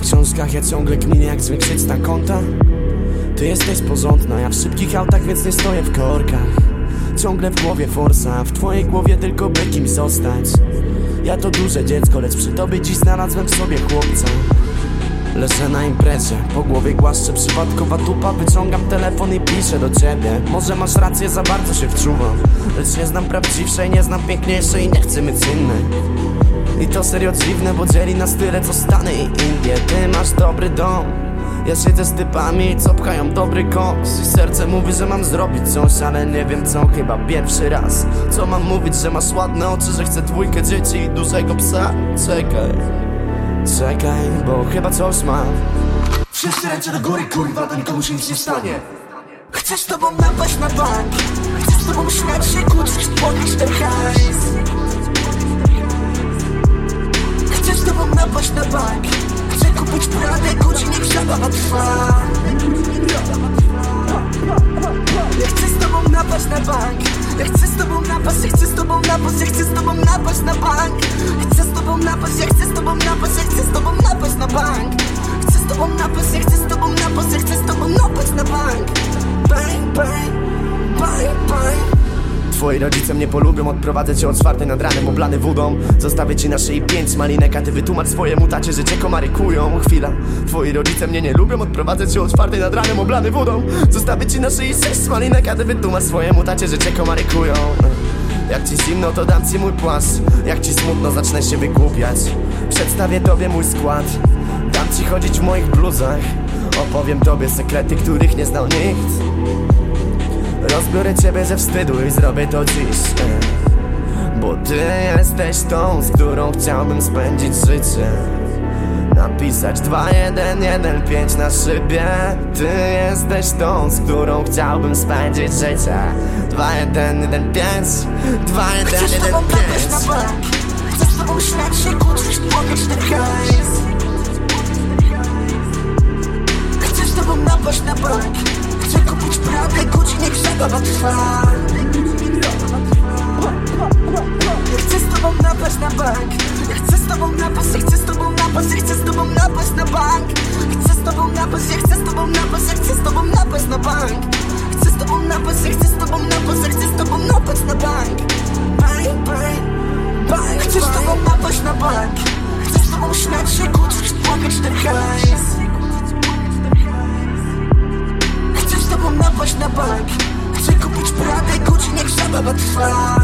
w książkach, ja ciągle kminię jak zwiększyć na konta. Ty jesteś porządna, ja w szybkich autach, więc nie stoję w korkach. Ciągle w głowie forsa, w twojej głowie tylko by kim zostać. Ja to duże dziecko, lecz przy tobie dziś znalazłem w sobie chłopca. Leżę na imprezie, po głowie głaszczę przypadkowa tupa. Wyciągam telefon i piszę do ciebie. Może masz rację, za bardzo się wczuwam. Lecz nie znam prawdziwszej, nie znam piękniejszej i nie chcę mieć innej I to serio dziwne, bo dzieli nas tyle co Stany i Indie. Ty masz dobry dom. Ja siedzę z typami, co pchają dobry koks. I serce mówi, że mam zrobić coś, ale nie wiem co, chyba pierwszy raz. Co mam mówić, że masz ładne oczy, że chcę dwójkę dzieci i dużego psa? Czekaj, czekaj, bo chyba coś mam. Wszyscy ręce do góry, kurwa, to nikomu się nic nie stanie. Chcę z tobą napaść na bank. Chcę z tobą śmiać się, kłócić, podnieść ten hajs Tobą napaść na bank Chcę kupić Pradę, Gucci, niech zabawa trwa Ja chcę z tobą napaść na bank Ja chcę z tobą napaść, ja chcę z tobą napaść Ja chcę z tobą napaść na bank Chcę z tobą napaść, ja chcę z tobą napaść Ja chcę z tobą napaść na bank Chcę z tobą napaść, ja chcę z tobą napaść Ja chcę z tobą napaść na bank Twoi rodzice mnie polubią, odprowadzę cię od czwartej nad ranem. Oblany wodą Zostawię ci na szyi pięć malinek, a ty wytłumacz swojemu tacie, że cię Chwila, twoi rodzice mnie nie lubią, odprowadzę cię od czwartej nad ranem. Oblany wodą Zostawię ci na szyi sześć malinek, a ty wytłumacz swojemu tacie, że cię jak ci zimno, to dam ci mój płaszcz. Jak ci smutno, zacznę się wygłupiać. Przedstawię tobie mój skład. Dam ci chodzić w moich bluzach. Opowiem tobie sekrety, których nie znał nikt Rozbiorę ciebie ze wstydu i zrobię to dziś e. Bo ty jesteś tą, z którą chciałbym spędzić życie. Napisać 2115 na szybie. Ty jesteś tą, z którą chciałbym spędzić życie. 2115 Chcę z tobą na 2115 bank. Chcę z tobą śmiać się, kłócić, podnieść ten hajs Zabawa trwa chcę z tobą napaść na bank chcę z tobą napaść, ja chcę z tobą napaść Ja chcę z tobą napaść na bank Chcę z tobą napaść, ja chcę z tobą napaść Ja chcę z tobą napaść na bank Chcę z tobą napaść, ja chcę z tobą napaść Ja chcę z tobą napaść na bank Bang, bang, bang Chcę z tobą napaść na bank Chcę z tobą śmiać się, kłócić, płakać ten hajs Chcę z tobą napaść na bank Chcę kupić Pradę, Gucci, niech zabawa trwa